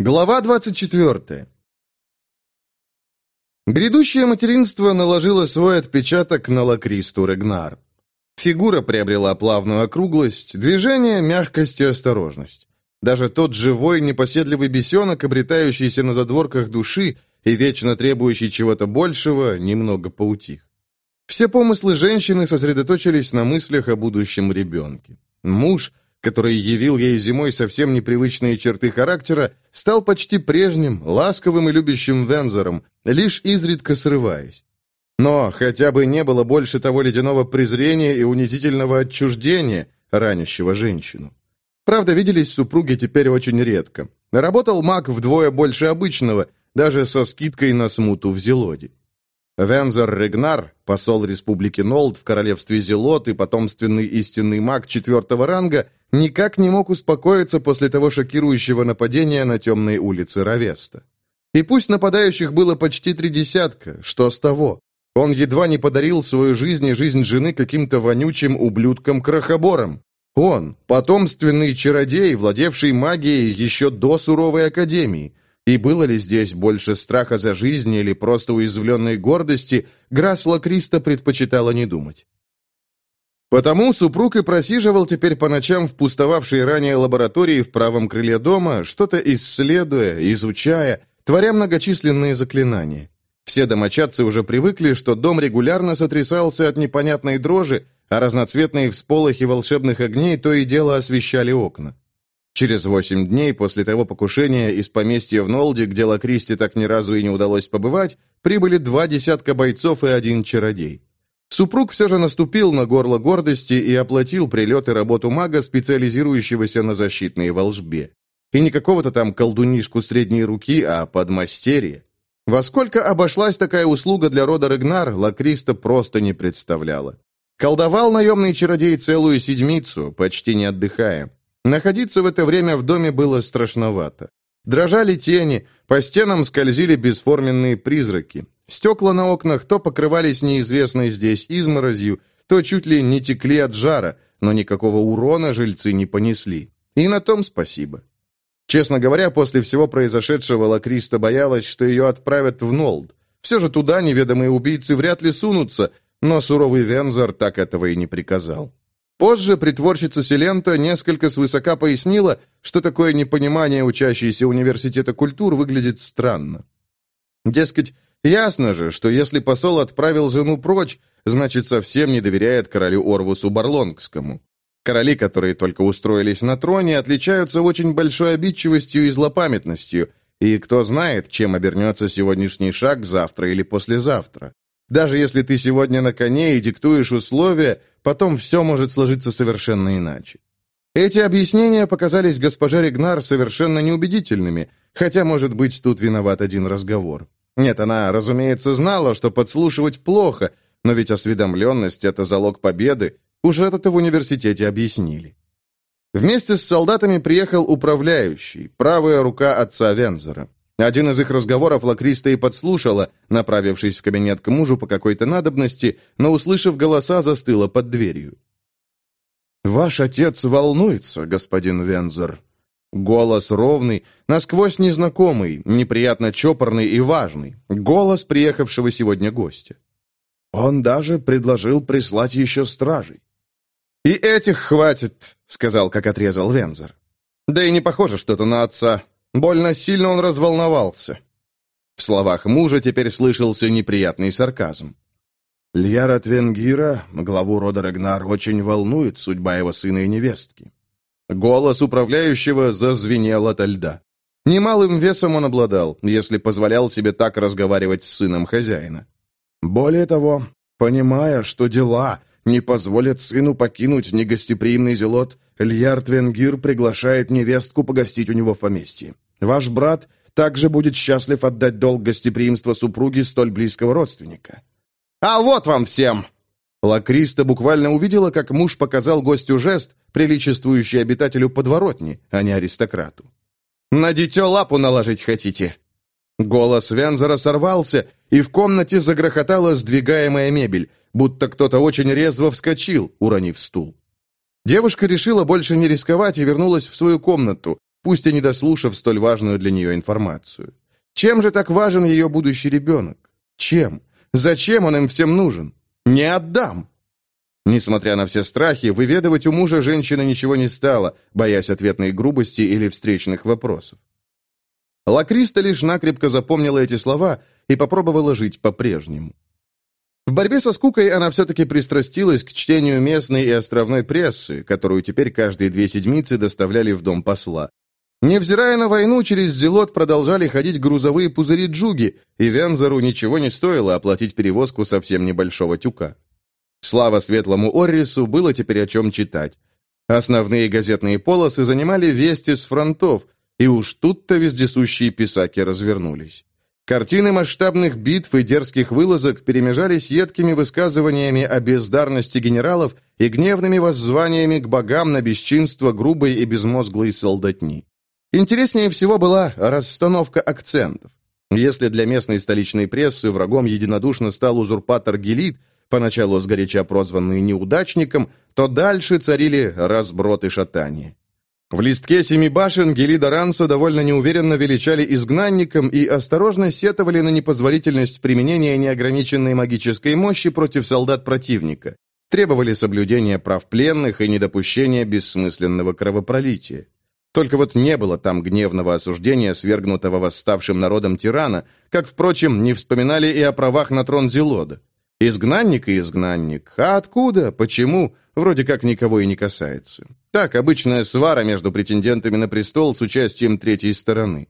Глава 24. Грядущее материнство наложило свой отпечаток на Лакристу Регнар. Фигура приобрела плавную округлость, движение, мягкость и осторожность. Даже тот живой, непоседливый бесенок, обретающийся на задворках души и вечно требующий чего-то большего, немного поутих. Все помыслы женщины сосредоточились на мыслях о будущем ребенке. Муж, который явил ей зимой совсем непривычные черты характера, стал почти прежним, ласковым и любящим Вензором, лишь изредка срываясь. Но хотя бы не было больше того ледяного презрения и унизительного отчуждения, ранящего женщину. Правда, виделись супруги теперь очень редко. Работал маг вдвое больше обычного, даже со скидкой на смуту в Зелоде. Вензер Регнар, посол Республики Нолд в королевстве Зелот и потомственный истинный маг четвертого ранга, никак не мог успокоиться после того шокирующего нападения на темной улице Равеста. И пусть нападающих было почти три десятка, что с того? Он едва не подарил свою жизнь и жизнь жены каким-то вонючим ублюдкам-крохоборам. Он, потомственный чародей, владевший магией еще до суровой академии – и было ли здесь больше страха за жизнь или просто уязвленной гордости, Грасла Криста предпочитала не думать. Потому супруг и просиживал теперь по ночам в пустовавшей ранее лаборатории в правом крыле дома, что-то исследуя, изучая, творя многочисленные заклинания. Все домочадцы уже привыкли, что дом регулярно сотрясался от непонятной дрожи, а разноцветные всполохи волшебных огней то и дело освещали окна. Через восемь дней после того покушения из поместья в Нолде, где Лакристи так ни разу и не удалось побывать, прибыли два десятка бойцов и один чародей. Супруг все же наступил на горло гордости и оплатил прилет и работу мага, специализирующегося на защитной волжбе. И не какого-то там колдунишку средней руки, а подмастерье. Во сколько обошлась такая услуга для рода Регнар, Лакриста просто не представляла. Колдовал наемный чародей целую седмицу, почти не отдыхая. Находиться в это время в доме было страшновато. Дрожали тени, по стенам скользили бесформенные призраки. Стекла на окнах то покрывались неизвестной здесь изморозью, то чуть ли не текли от жара, но никакого урона жильцы не понесли. И на том спасибо. Честно говоря, после всего произошедшего Лакриста боялась, что ее отправят в Нолд. Все же туда неведомые убийцы вряд ли сунутся, но суровый Вензор так этого и не приказал. Позже притворщица Селента несколько свысока пояснила, что такое непонимание учащейся университета культур выглядит странно. Дескать, ясно же, что если посол отправил жену прочь, значит, совсем не доверяет королю Орвусу Барлонгскому. Короли, которые только устроились на троне, отличаются очень большой обидчивостью и злопамятностью, и кто знает, чем обернется сегодняшний шаг завтра или послезавтра. Даже если ты сегодня на коне и диктуешь условия, потом все может сложиться совершенно иначе. Эти объяснения показались госпоже Регнар совершенно неубедительными, хотя, может быть, тут виноват один разговор. Нет, она, разумеется, знала, что подслушивать плохо, но ведь осведомленность — это залог победы, уже это в университете объяснили. Вместе с солдатами приехал управляющий, правая рука отца Вензера. Один из их разговоров Лакриста и подслушала, направившись в кабинет к мужу по какой-то надобности, но, услышав голоса, застыла под дверью. «Ваш отец волнуется, господин Вензер». Голос ровный, насквозь незнакомый, неприятно чопорный и важный. Голос приехавшего сегодня гостя. Он даже предложил прислать еще стражей. «И этих хватит», — сказал, как отрезал Вензер. «Да и не похоже что-то на отца. Больно сильно он разволновался. В словах мужа теперь слышался неприятный сарказм. Льяра Твенгира, главу рода Рагнар, очень волнует судьба его сына и невестки. Голос управляющего зазвенел ото льда. Немалым весом он обладал, если позволял себе так разговаривать с сыном хозяина. Более того, понимая, что дела не позволят сыну покинуть негостеприимный зелот, Льяр Твенгир приглашает невестку погостить у него в поместье. Ваш брат также будет счастлив отдать долг гостеприимства супруги столь близкого родственника. А вот вам всем!» Лакриста буквально увидела, как муж показал гостю жест, приличествующий обитателю подворотни, а не аристократу. «На дитё лапу наложить хотите?» Голос Вензера сорвался, и в комнате загрохотала сдвигаемая мебель, будто кто-то очень резво вскочил, уронив стул. Девушка решила больше не рисковать и вернулась в свою комнату, пусть и не дослушав столь важную для нее информацию. Чем же так важен ее будущий ребенок? Чем? Зачем он им всем нужен? Не отдам! Несмотря на все страхи, выведывать у мужа женщина ничего не стала, боясь ответной грубости или встречных вопросов. Лакриста лишь накрепко запомнила эти слова и попробовала жить по-прежнему. В борьбе со скукой она все-таки пристрастилась к чтению местной и островной прессы, которую теперь каждые две седмицы доставляли в дом посла. Невзирая на войну, через Зелот продолжали ходить грузовые пузыри-джуги, и Вензору ничего не стоило оплатить перевозку совсем небольшого тюка. Слава светлому Оррису, было теперь о чем читать. Основные газетные полосы занимали вести с фронтов, и уж тут-то вездесущие писаки развернулись. Картины масштабных битв и дерзких вылазок перемежались едкими высказываниями о бездарности генералов и гневными воззваниями к богам на бесчинство грубой и безмозглой солдатни. Интереснее всего была расстановка акцентов. Если для местной столичной прессы врагом единодушно стал узурпатор Гелит, поначалу сгоряча прозванный неудачником, то дальше царили разброд и шатание. В листке семи башен Гелида Ранса довольно неуверенно величали изгнанником и осторожно сетовали на непозволительность применения неограниченной магической мощи против солдат противника. Требовали соблюдения прав пленных и недопущения бессмысленного кровопролития. Только вот не было там гневного осуждения свергнутого восставшим народом тирана, как, впрочем, не вспоминали и о правах на трон Зелода. Изгнанник и изгнанник. А откуда? Почему? Вроде как никого и не касается. Так, обычная свара между претендентами на престол с участием третьей стороны.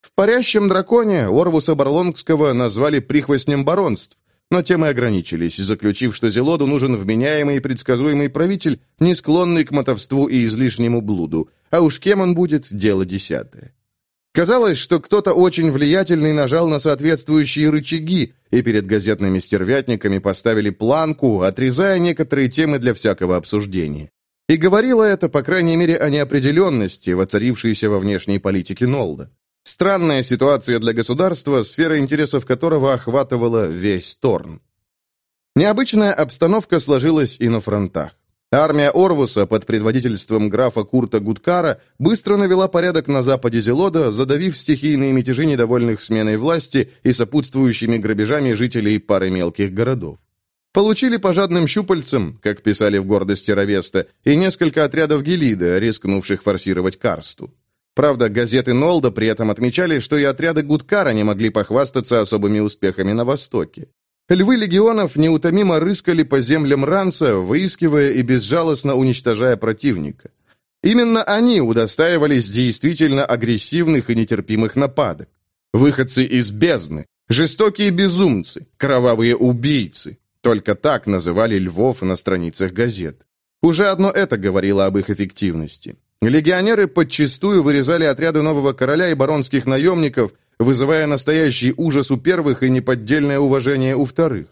В «Парящем драконе» Орвуса Барлонгского назвали прихвостнем баронств, но тем и ограничились, заключив, что Зелоду нужен вменяемый и предсказуемый правитель, не склонный к мотовству и излишнему блуду, а уж кем он будет – дело десятое. Казалось, что кто-то очень влиятельный нажал на соответствующие рычаги, и перед газетными стервятниками поставили планку, отрезая некоторые темы для всякого обсуждения. И говорило это, по крайней мере, о неопределенности, воцарившейся во внешней политике Нолда. Странная ситуация для государства, сфера интересов которого охватывала весь Торн. Необычная обстановка сложилась и на фронтах. Армия Орвуса под предводительством графа Курта Гудкара быстро навела порядок на западе Зелода, задавив стихийные мятежи недовольных сменой власти и сопутствующими грабежами жителей пары мелких городов. Получили пожадным щупальцем, как писали в гордости Равеста, и несколько отрядов Гелида, рискнувших форсировать Карсту. Правда, газеты Нолда при этом отмечали, что и отряды Гудкара не могли похвастаться особыми успехами на Востоке. Львы легионов неутомимо рыскали по землям Ранса, выискивая и безжалостно уничтожая противника. Именно они удостаивались действительно агрессивных и нетерпимых нападок. Выходцы из бездны, жестокие безумцы, кровавые убийцы. Только так называли львов на страницах газет. Уже одно это говорило об их эффективности. Легионеры подчистую вырезали отряды нового короля и баронских наемников, вызывая настоящий ужас у первых и неподдельное уважение у вторых.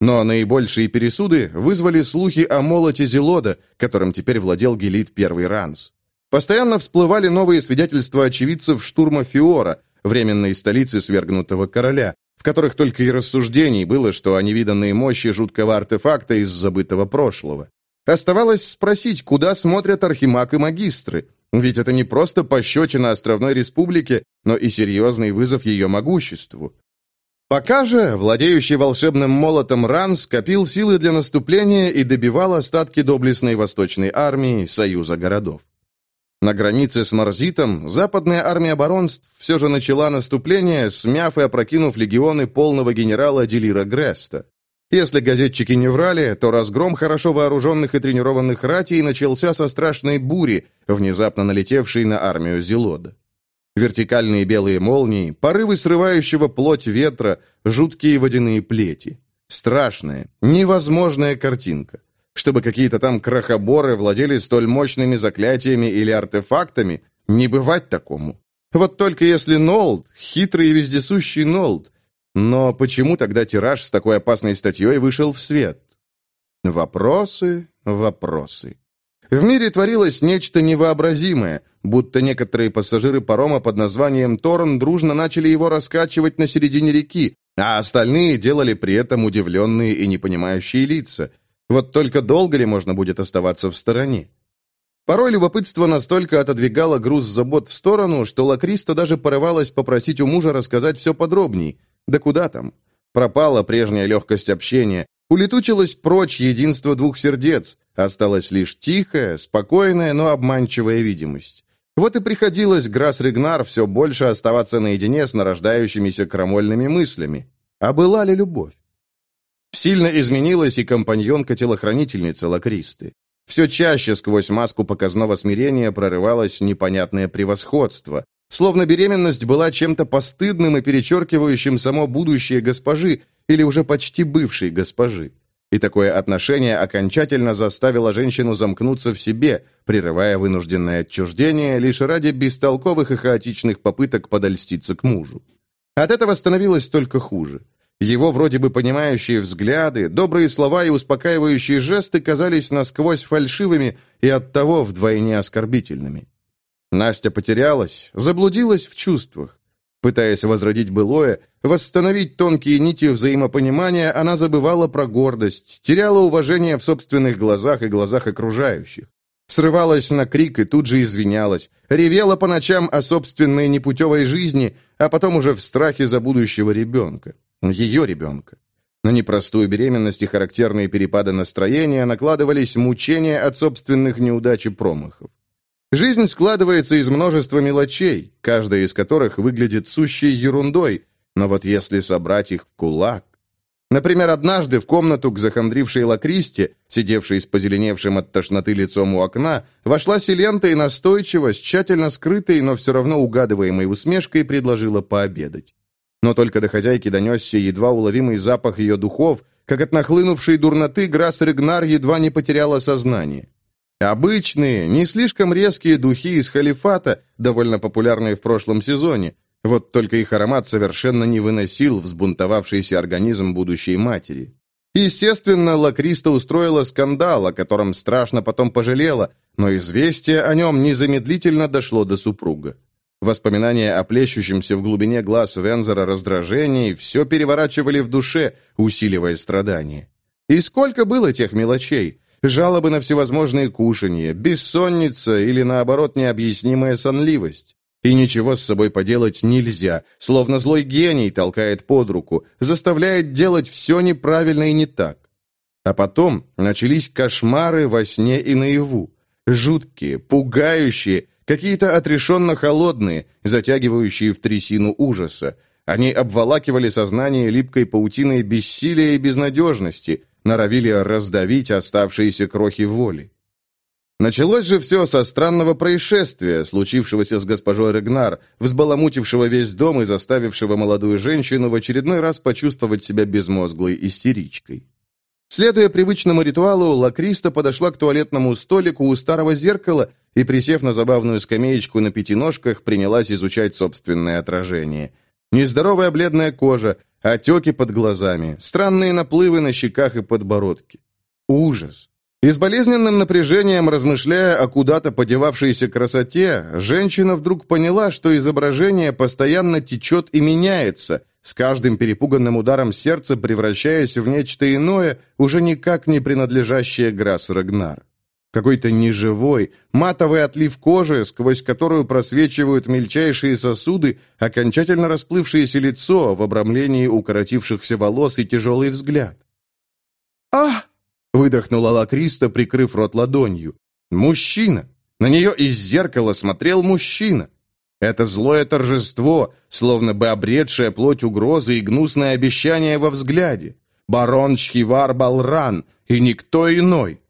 Но наибольшие пересуды вызвали слухи о молоте Зелода, которым теперь владел Гелит Первый Ранс. Постоянно всплывали новые свидетельства очевидцев штурма Фиора, временной столицы свергнутого короля, в которых только и рассуждений было, что о невиданной мощи жуткого артефакта из забытого прошлого. Оставалось спросить, куда смотрят архимаг и магистры, ведь это не просто пощечина островной республике, но и серьезный вызов ее могуществу. Пока же владеющий волшебным молотом Ран скопил силы для наступления и добивал остатки доблестной восточной армии Союза городов. На границе с Марзитом западная армия баронств все же начала наступление, смяв и опрокинув легионы полного генерала Делира Греста. Если газетчики не врали, то разгром хорошо вооруженных и тренированных ратей начался со страшной бури, внезапно налетевшей на армию Зелода. Вертикальные белые молнии, порывы срывающего плоть ветра, жуткие водяные плети. Страшная, невозможная картинка. Чтобы какие-то там крохоборы владели столь мощными заклятиями или артефактами, не бывать такому. Вот только если Нолд, хитрый и вездесущий Нолд, но почему тогда тираж с такой опасной статьей вышел в свет? Вопросы, вопросы. В мире творилось нечто невообразимое, будто некоторые пассажиры парома под названием Торн дружно начали его раскачивать на середине реки, а остальные делали при этом удивленные и непонимающие лица. Вот только долго ли можно будет оставаться в стороне? Порой любопытство настолько отодвигало груз забот в сторону, что Лакриста даже порывалась попросить у мужа рассказать все подробней. Да куда там? Пропала прежняя легкость общения, улетучилась прочь единство двух сердец, осталась лишь тихая, спокойная, но обманчивая видимость. Вот и приходилось Грасс Ригнар все больше оставаться наедине с нарождающимися крамольными мыслями. А была ли любовь? Сильно изменилась и компаньонка-телохранительница Лакристы. Все чаще сквозь маску показного смирения прорывалось непонятное превосходство, словно беременность была чем-то постыдным и перечеркивающим само будущее госпожи или уже почти бывшей госпожи. И такое отношение окончательно заставило женщину замкнуться в себе, прерывая вынужденное отчуждение лишь ради бестолковых и хаотичных попыток подольститься к мужу. От этого становилось только хуже. Его вроде бы понимающие взгляды, добрые слова и успокаивающие жесты казались насквозь фальшивыми и оттого вдвойне оскорбительными. Настя потерялась, заблудилась в чувствах. Пытаясь возродить былое, восстановить тонкие нити взаимопонимания, она забывала про гордость, теряла уважение в собственных глазах и глазах окружающих. Срывалась на крик и тут же извинялась, ревела по ночам о собственной непутевой жизни, а потом уже в страхе за будущего ребенка. Ее ребенка. На непростую беременность и характерные перепады настроения накладывались мучения от собственных неудач и промахов. Жизнь складывается из множества мелочей, каждая из которых выглядит сущей ерундой, но вот если собрать их в кулак... Например, однажды в комнату к захандрившей Лакристе, сидевшей с позеленевшим от тошноты лицом у окна, вошла Селента и настойчиво, с тщательно скрытой, но все равно угадываемой усмешкой предложила пообедать. Но только до хозяйки донесся едва уловимый запах ее духов, как от нахлынувшей дурноты Грасс Регнар едва не потеряла сознание. Обычные, не слишком резкие духи из халифата, довольно популярные в прошлом сезоне. Вот только их аромат совершенно не выносил взбунтовавшийся организм будущей матери. Естественно, Лакриста устроила скандал, о котором страшно потом пожалела, но известие о нем незамедлительно дошло до супруга. Воспоминания о плещущемся в глубине глаз Вензера раздражении все переворачивали в душе, усиливая страдания. И сколько было тех мелочей? Жалобы на всевозможные кушанья, бессонница или, наоборот, необъяснимая сонливость. И ничего с собой поделать нельзя, словно злой гений толкает под руку, заставляет делать все неправильно и не так. А потом начались кошмары во сне и наяву. Жуткие, пугающие, какие-то отрешенно холодные, затягивающие в трясину ужаса. Они обволакивали сознание липкой паутиной бессилия и безнадежности, норовили раздавить оставшиеся крохи воли. Началось же все со странного происшествия, случившегося с госпожой Регнар, взбаламутившего весь дом и заставившего молодую женщину в очередной раз почувствовать себя безмозглой истеричкой. Следуя привычному ритуалу, Лакриста подошла к туалетному столику у старого зеркала и, присев на забавную скамеечку на пяти ножках, принялась изучать собственное отражение. Нездоровая бледная кожа, Отеки под глазами, странные наплывы на щеках и подбородке. Ужас. И с болезненным напряжением, размышляя о куда-то подевавшейся красоте, женщина вдруг поняла, что изображение постоянно течет и меняется, с каждым перепуганным ударом сердца превращаясь в нечто иное, уже никак не принадлежащее Грасс Рагнар. Какой-то неживой, матовый отлив кожи, сквозь которую просвечивают мельчайшие сосуды, окончательно расплывшееся лицо в обрамлении укоротившихся волос и тяжелый взгляд. «А!» — выдохнула Лакриста, прикрыв рот ладонью. «Мужчина! На нее из зеркала смотрел мужчина!» Это злое торжество, словно бы обретшее плоть угрозы и гнусное обещание во взгляде. Барон Чхивар Балран, и никто иной.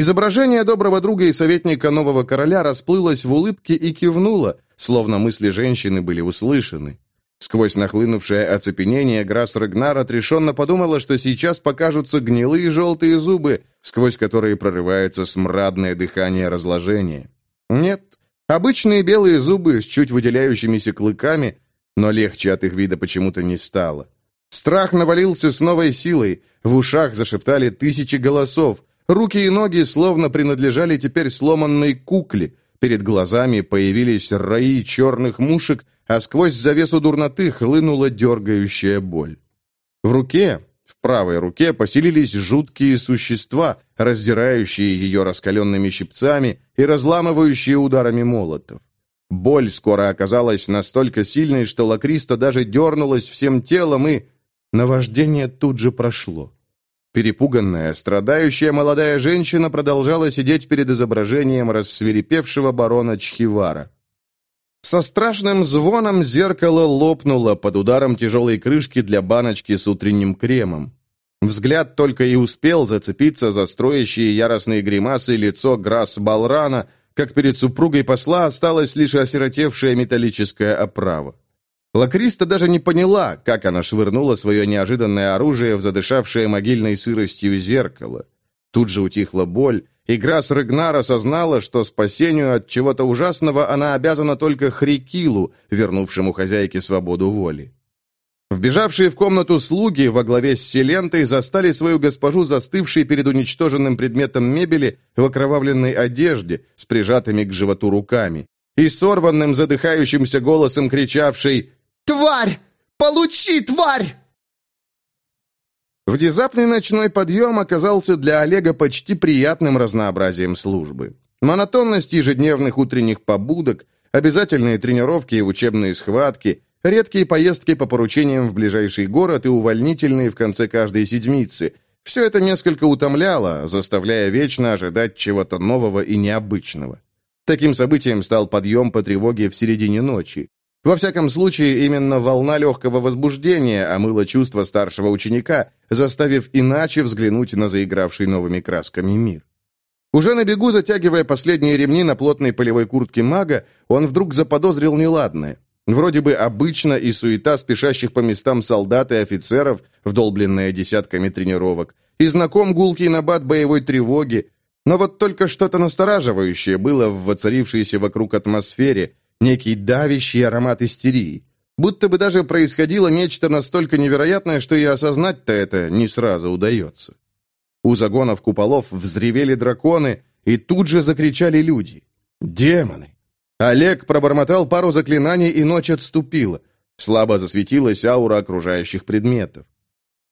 Изображение доброго друга и советника нового короля расплылось в улыбке и кивнуло, словно мысли женщины были услышаны. Сквозь нахлынувшее оцепенение Грасс Рагнар отрешенно подумала, что сейчас покажутся гнилые желтые зубы, сквозь которые прорывается смрадное дыхание разложения. Нет, обычные белые зубы с чуть выделяющимися клыками, но легче от их вида почему-то не стало. Страх навалился с новой силой, в ушах зашептали тысячи голосов, Руки и ноги словно принадлежали теперь сломанной кукле. Перед глазами появились раи черных мушек, а сквозь завесу дурноты хлынула дергающая боль. В руке, в правой руке поселились жуткие существа, раздирающие ее раскаленными щипцами и разламывающие ударами молотов. Боль скоро оказалась настолько сильной, что Лакриста даже дернулась всем телом, и наваждение тут же прошло. Перепуганная, страдающая молодая женщина продолжала сидеть перед изображением рассверепевшего барона Чхивара. Со страшным звоном зеркало лопнуло под ударом тяжелой крышки для баночки с утренним кремом. Взгляд только и успел зацепиться за строящие яростные гримасы лицо Грасс Балрана, как перед супругой посла осталась лишь осиротевшая металлическая оправа. Лакриста даже не поняла, как она швырнула свое неожиданное оружие в задышавшее могильной сыростью зеркало. Тут же утихла боль, Игра с Регнар осознала, что спасению от чего-то ужасного она обязана только Хрикилу, вернувшему хозяйке свободу воли. Вбежавшие в комнату слуги во главе с Селентой застали свою госпожу застывшей перед уничтоженным предметом мебели в окровавленной одежде с прижатыми к животу руками и сорванным задыхающимся голосом кричавшей «Тварь! Получи, тварь!» Внезапный ночной подъем оказался для Олега почти приятным разнообразием службы. Монотонность ежедневных утренних побудок, обязательные тренировки и учебные схватки, редкие поездки по поручениям в ближайший город и увольнительные в конце каждой седмицы – все это несколько утомляло, заставляя вечно ожидать чего-то нового и необычного. Таким событием стал подъем по тревоге в середине ночи. Во всяком случае, именно волна легкого возбуждения омыла чувства старшего ученика, заставив иначе взглянуть на заигравший новыми красками мир. Уже на бегу, затягивая последние ремни на плотной полевой куртке мага, он вдруг заподозрил неладное. Вроде бы обычно и суета спешащих по местам солдат и офицеров, вдолбленная десятками тренировок, и знаком гулкий набат боевой тревоги, но вот только что-то настораживающее было в воцарившейся вокруг атмосфере, некий давящий аромат истерии. Будто бы даже происходило нечто настолько невероятное, что и осознать-то это не сразу удается. У загонов куполов взревели драконы, и тут же закричали люди. «Демоны!» Олег пробормотал пару заклинаний, и ночь отступила. Слабо засветилась аура окружающих предметов.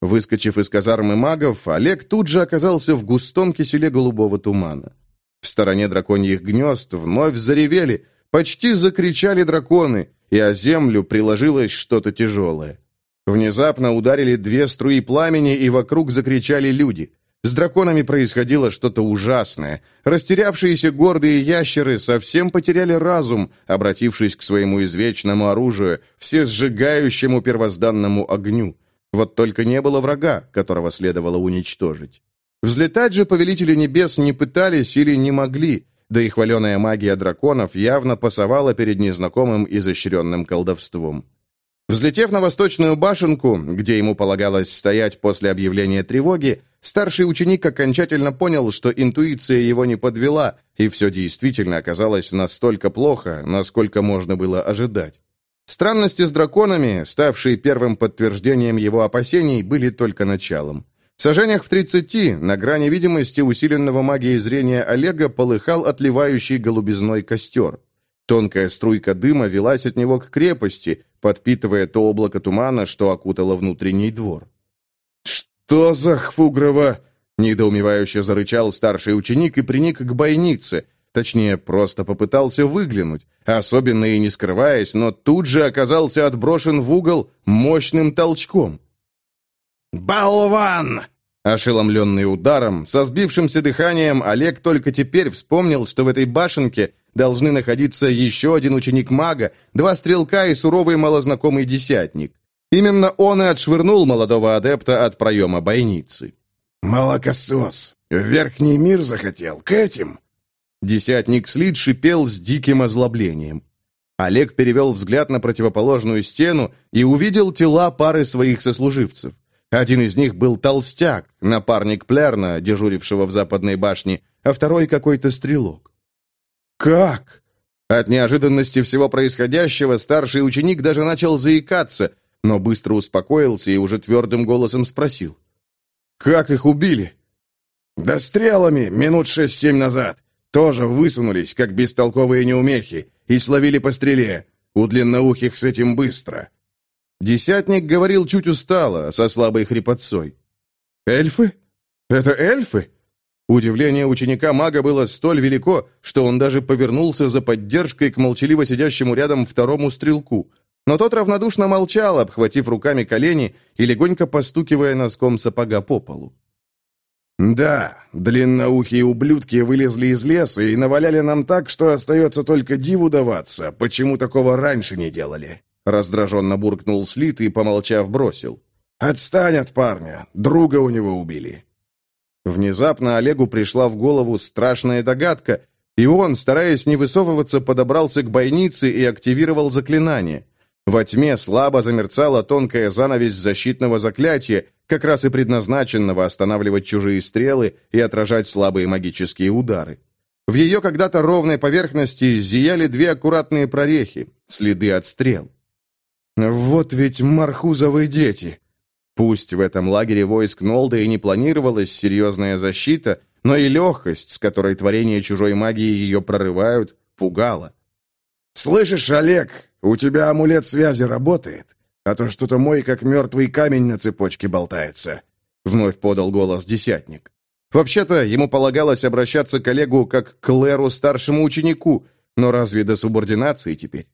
Выскочив из казармы магов, Олег тут же оказался в густом киселе голубого тумана. В стороне драконьих гнезд вновь заревели, Почти закричали драконы, и о землю приложилось что-то тяжелое. Внезапно ударили две струи пламени, и вокруг закричали люди. С драконами происходило что-то ужасное. Растерявшиеся гордые ящеры совсем потеряли разум, обратившись к своему извечному оружию, все сжигающему первозданному огню. Вот только не было врага, которого следовало уничтожить. Взлетать же повелители небес не пытались или не могли, да и хваленая магия драконов явно пасовала перед незнакомым изощренным колдовством. Взлетев на восточную башенку, где ему полагалось стоять после объявления тревоги, старший ученик окончательно понял, что интуиция его не подвела, и все действительно оказалось настолько плохо, насколько можно было ожидать. Странности с драконами, ставшие первым подтверждением его опасений, были только началом. В сажениях в тридцати, на грани видимости усиленного магией зрения Олега, полыхал отливающий голубизной костер. Тонкая струйка дыма велась от него к крепости, подпитывая то облако тумана, что окутало внутренний двор. «Что за хфугрово?» — недоумевающе зарычал старший ученик и приник к бойнице, точнее, просто попытался выглянуть, особенно и не скрываясь, но тут же оказался отброшен в угол мощным толчком. «Болван!» Ошеломленный ударом, со сбившимся дыханием, Олег только теперь вспомнил, что в этой башенке должны находиться еще один ученик мага, два стрелка и суровый малознакомый десятник. Именно он и отшвырнул молодого адепта от проема бойницы. «Молокосос! В верхний мир захотел, к этим!» Десятник Слид шипел с диким озлоблением. Олег перевел взгляд на противоположную стену и увидел тела пары своих сослуживцев. Один из них был толстяк, напарник Плерна, дежурившего в западной башне, а второй какой-то стрелок. «Как?» От неожиданности всего происходящего старший ученик даже начал заикаться, но быстро успокоился и уже твердым голосом спросил. «Как их убили?» «Да стрелами минут шесть-семь назад. Тоже высунулись, как бестолковые неумехи, и словили по стреле. У длинноухих с этим быстро. Десятник говорил чуть устало, со слабой хрипотцой. Эльфы? Это эльфы? Удивление ученика-мага было столь велико, что он даже повернулся за поддержкой к молчаливо сидящему рядом второму стрелку. Но тот равнодушно молчал, обхватив руками колени и легонько постукивая носком сапога по полу. «Да, длинноухие ублюдки вылезли из леса и наваляли нам так, что остается только диву даваться, почему такого раньше не делали». Раздраженно буркнул Слит и, помолчав, бросил. «Отстань от парня, друга у него убили». Внезапно Олегу пришла в голову страшная догадка, и он, стараясь не высовываться, подобрался к бойнице и активировал заклинание. Во тьме слабо замерцала тонкая занавесь защитного заклятия, как раз и предназначенного останавливать чужие стрелы и отражать слабые магические удары. В ее когда-то ровной поверхности зияли две аккуратные прорехи, следы от стрел. «Вот ведь мархузовые дети!» Пусть в этом лагере войск Нолда и не планировалась серьезная защита, но и легкость, с которой творения чужой магии ее прорывают, пугала. «Слышишь, Олег, у тебя амулет связи работает, а то что-то мой, как мертвый камень на цепочке болтается», вновь подал голос десятник. Вообще-то, ему полагалось обращаться к коллегу как к Леру старшему ученику, но разве до субординации теперь?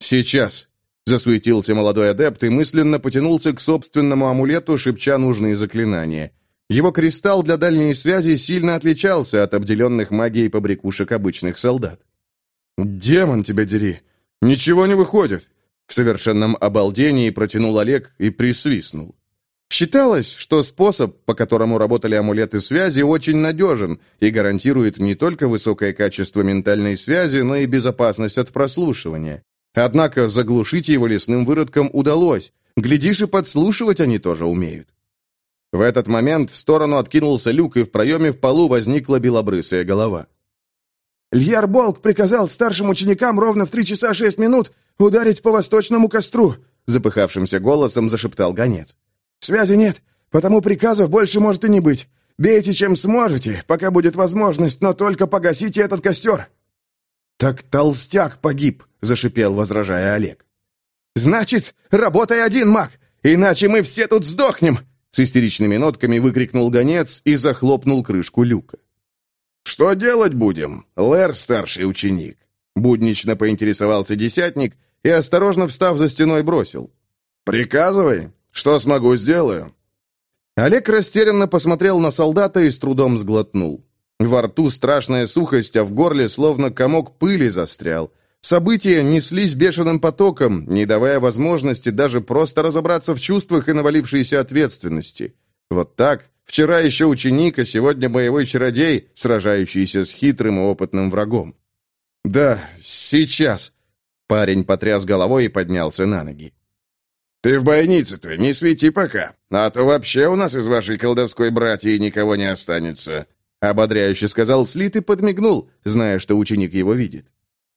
«Сейчас», Засуетился молодой адепт и мысленно потянулся к собственному амулету, шепча нужные заклинания. Его кристалл для дальней связи сильно отличался от обделенных магией побрякушек обычных солдат. «Демон тебя дери! Ничего не выходит!» В совершенном обалдении протянул Олег и присвистнул. Считалось, что способ, по которому работали амулеты связи, очень надежен и гарантирует не только высокое качество ментальной связи, но и безопасность от прослушивания. Однако заглушить его лесным выродкам удалось. Глядишь, и подслушивать они тоже умеют. В этот момент в сторону откинулся люк, и в проеме в полу возникла белобрысая голова. «Льяр Болк приказал старшим ученикам ровно в три часа шесть минут ударить по восточному костру», запыхавшимся голосом зашептал гонец. «Связи нет, потому приказов больше может и не быть. Бейте, чем сможете, пока будет возможность, но только погасите этот костер». «Так толстяк погиб», — зашипел, возражая Олег. «Значит, работай один, маг, иначе мы все тут сдохнем!» С истеричными нотками выкрикнул гонец и захлопнул крышку люка. «Что делать будем, Лэр, старший ученик?» Буднично поинтересовался десятник и, осторожно встав за стеной, бросил. «Приказывай, что смогу, сделаю». Олег растерянно посмотрел на солдата и с трудом сглотнул. Во рту страшная сухость, а в горле словно комок пыли застрял. События неслись бешеным потоком, не давая возможности даже просто разобраться в чувствах и навалившейся ответственности. Вот так, вчера еще ученик, а сегодня боевой чародей, сражающийся с хитрым и опытным врагом. «Да, сейчас!» Парень потряс головой и поднялся на ноги. «Ты в бойнице-то не свети пока, а то вообще у нас из вашей колдовской братьи никого не останется», Ободряюще сказал Слит и подмигнул, зная, что ученик его видит.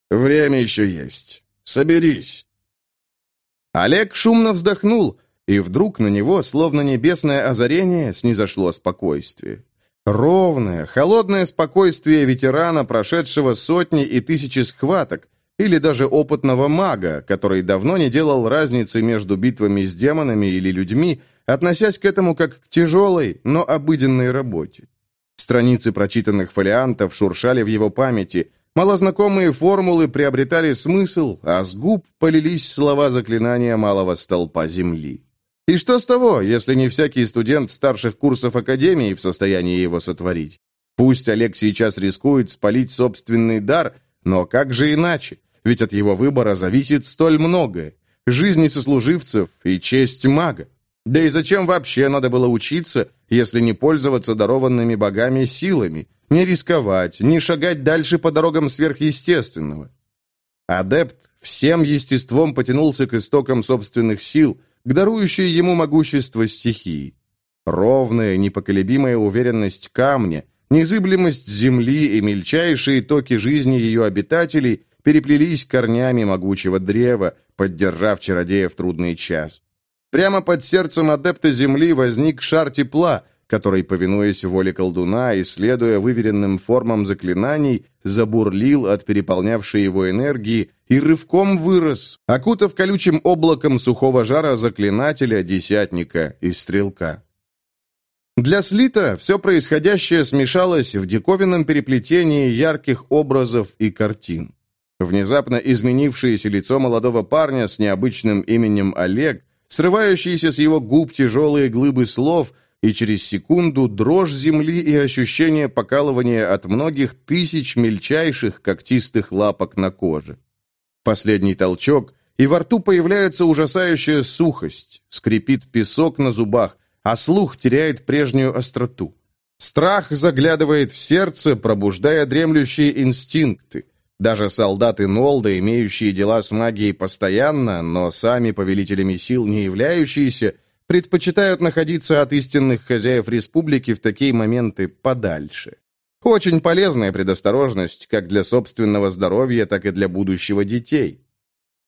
«Время еще есть. Соберись». Олег шумно вздохнул, и вдруг на него, словно небесное озарение, снизошло спокойствие. Ровное, холодное спокойствие ветерана, прошедшего сотни и тысячи схваток, или даже опытного мага, который давно не делал разницы между битвами с демонами или людьми, относясь к этому как к тяжелой, но обыденной работе. Страницы прочитанных фолиантов шуршали в его памяти, малознакомые формулы приобретали смысл, а с губ полились слова заклинания малого столпа земли. И что с того, если не всякий студент старших курсов Академии в состоянии его сотворить? Пусть Олег сейчас рискует спалить собственный дар, но как же иначе? Ведь от его выбора зависит столь многое. Жизни сослуживцев и честь мага. Да и зачем вообще надо было учиться, если не пользоваться дарованными богами силами, не рисковать, не шагать дальше по дорогам сверхъестественного? Адепт всем естеством потянулся к истокам собственных сил, к дарующей ему могущество стихии. Ровная, непоколебимая уверенность камня, незыблемость земли и мельчайшие токи жизни ее обитателей переплелись корнями могучего древа, поддержав чародея в трудный час. Прямо под сердцем адепта Земли возник шар тепла, который, повинуясь воле колдуна и следуя выверенным формам заклинаний, забурлил от переполнявшей его энергии и рывком вырос, окутав колючим облаком сухого жара заклинателя, десятника и стрелка. Для Слита все происходящее смешалось в диковинном переплетении ярких образов и картин. Внезапно изменившееся лицо молодого парня с необычным именем Олег, срывающиеся с его губ тяжелые глыбы слов и через секунду дрожь земли и ощущение покалывания от многих тысяч мельчайших когтистых лапок на коже. Последний толчок, и во рту появляется ужасающая сухость, скрипит песок на зубах, а слух теряет прежнюю остроту. Страх заглядывает в сердце, пробуждая дремлющие инстинкты. Даже солдаты Нолда, имеющие дела с магией постоянно, но сами повелителями сил не являющиеся, предпочитают находиться от истинных хозяев республики в такие моменты подальше. Очень полезная предосторожность как для собственного здоровья, так и для будущего детей.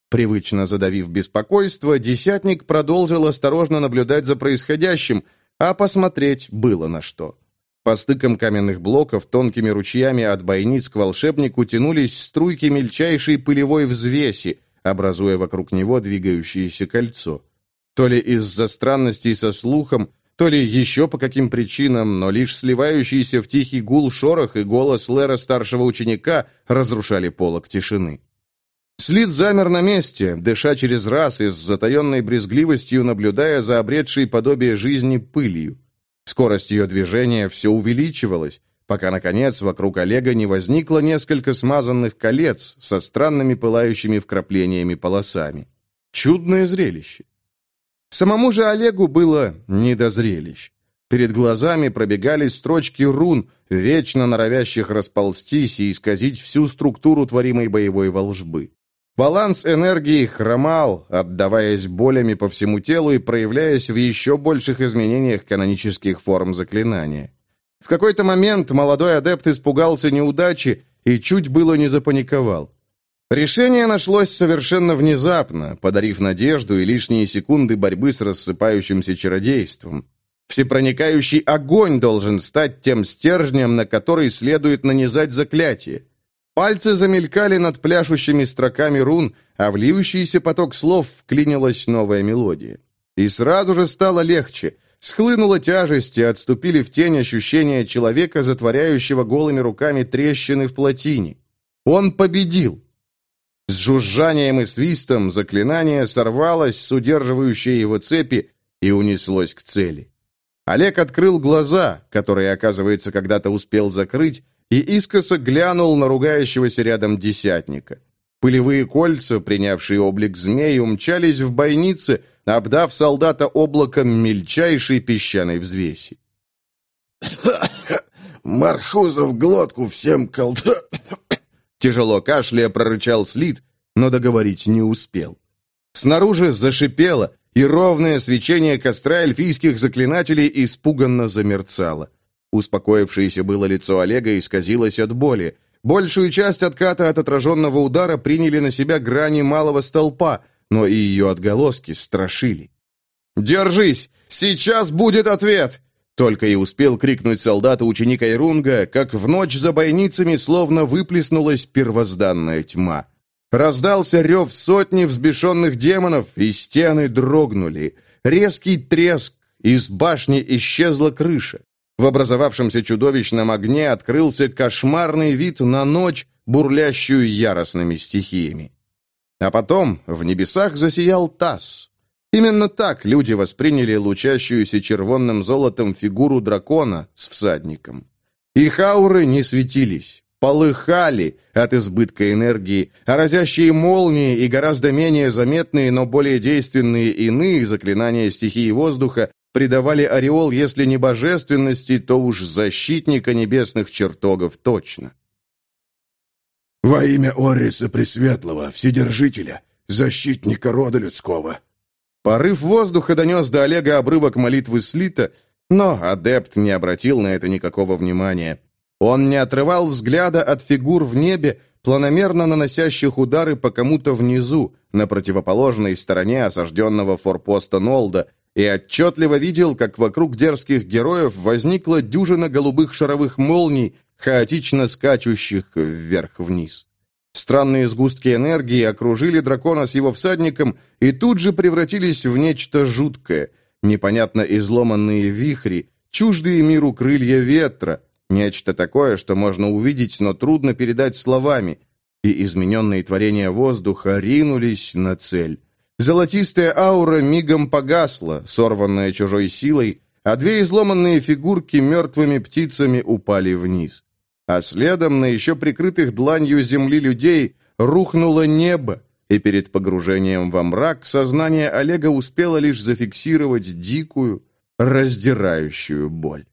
Привычно задавив беспокойство, десятник продолжил осторожно наблюдать за происходящим, а посмотреть было на что. По стыкам каменных блоков тонкими ручьями от бойниц к волшебнику тянулись струйки мельчайшей пылевой взвеси, образуя вокруг него двигающееся кольцо. То ли из-за странностей со слухом, то ли еще по каким причинам, но лишь сливающийся в тихий гул шорох и голос Лера старшего ученика разрушали полок тишины. Слит замер на месте, дыша через раз и с затаенной брезгливостью наблюдая за обретшей подобие жизни пылью. Скорость ее движения все увеличивалась, пока, наконец, вокруг Олега не возникло несколько смазанных колец со странными пылающими вкраплениями полосами. Чудное зрелище. Самому же Олегу было не до зрелищ. Перед глазами пробегали строчки рун, вечно норовящих расползтись и исказить всю структуру творимой боевой волжбы. Баланс энергии хромал, отдаваясь болями по всему телу и проявляясь в еще больших изменениях канонических форм заклинания. В какой-то момент молодой адепт испугался неудачи и чуть было не запаниковал. Решение нашлось совершенно внезапно, подарив надежду и лишние секунды борьбы с рассыпающимся чародейством. Всепроникающий огонь должен стать тем стержнем, на который следует нанизать заклятие. Пальцы замелькали над пляшущими строками рун, а в ливающийся поток слов вклинилась новая мелодия. И сразу же стало легче. Схлынула тяжесть, и отступили в тень ощущения человека, затворяющего голыми руками трещины в плотине. Он победил. С жужжанием и свистом заклинание сорвалось с удерживающей его цепи и унеслось к цели. Олег открыл глаза, которые, оказывается, когда-то успел закрыть, и искоса глянул на ругающегося рядом десятника. Пылевые кольца, принявшие облик змей, умчались в бойнице, обдав солдата облаком мельчайшей песчаной взвеси. «Мархузов глотку всем колда...» Тяжело кашляя прорычал Слит, но договорить не успел. Снаружи зашипело, и ровное свечение костра эльфийских заклинателей испуганно замерцало. Успокоившееся было лицо Олега исказилось от боли. Большую часть отката от отраженного удара приняли на себя грани малого столпа, но и ее отголоски страшили. «Держись! Сейчас будет ответ!» Только и успел крикнуть солдату ученика Ирунга, как в ночь за бойницами словно выплеснулась первозданная тьма. Раздался рев сотни взбешенных демонов, и стены дрогнули. Резкий треск, из башни исчезла крыша. В образовавшемся чудовищном огне открылся кошмарный вид на ночь, бурлящую яростными стихиями. А потом в небесах засиял таз. Именно так люди восприняли лучащуюся червонным золотом фигуру дракона с всадником. Их ауры не светились, полыхали от избытка энергии, а разящие молнии и гораздо менее заметные, но более действенные иные заклинания стихии воздуха придавали ореол, если не божественности, то уж защитника небесных чертогов точно. «Во имя Ориса Пресветлого, Вседержителя, защитника рода людского!» Порыв воздуха донес до Олега обрывок молитвы Слита, но адепт не обратил на это никакого внимания. Он не отрывал взгляда от фигур в небе, планомерно наносящих удары по кому-то внизу, на противоположной стороне осажденного форпоста Нолда, и отчетливо видел, как вокруг дерзких героев возникла дюжина голубых шаровых молний, хаотично скачущих вверх-вниз. Странные сгустки энергии окружили дракона с его всадником и тут же превратились в нечто жуткое, непонятно изломанные вихри, чуждые миру крылья ветра, нечто такое, что можно увидеть, но трудно передать словами, и измененные творения воздуха ринулись на цель. Золотистая аура мигом погасла, сорванная чужой силой, а две изломанные фигурки мертвыми птицами упали вниз. А следом на еще прикрытых дланью земли людей рухнуло небо, и перед погружением во мрак сознание Олега успело лишь зафиксировать дикую, раздирающую боль.